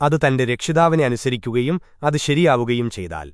അത് തന്റെ രക്ഷിതാവിനെ അനുസരിക്കുകയും അത് ശരിയാവുകയും ചെയ്താൽ.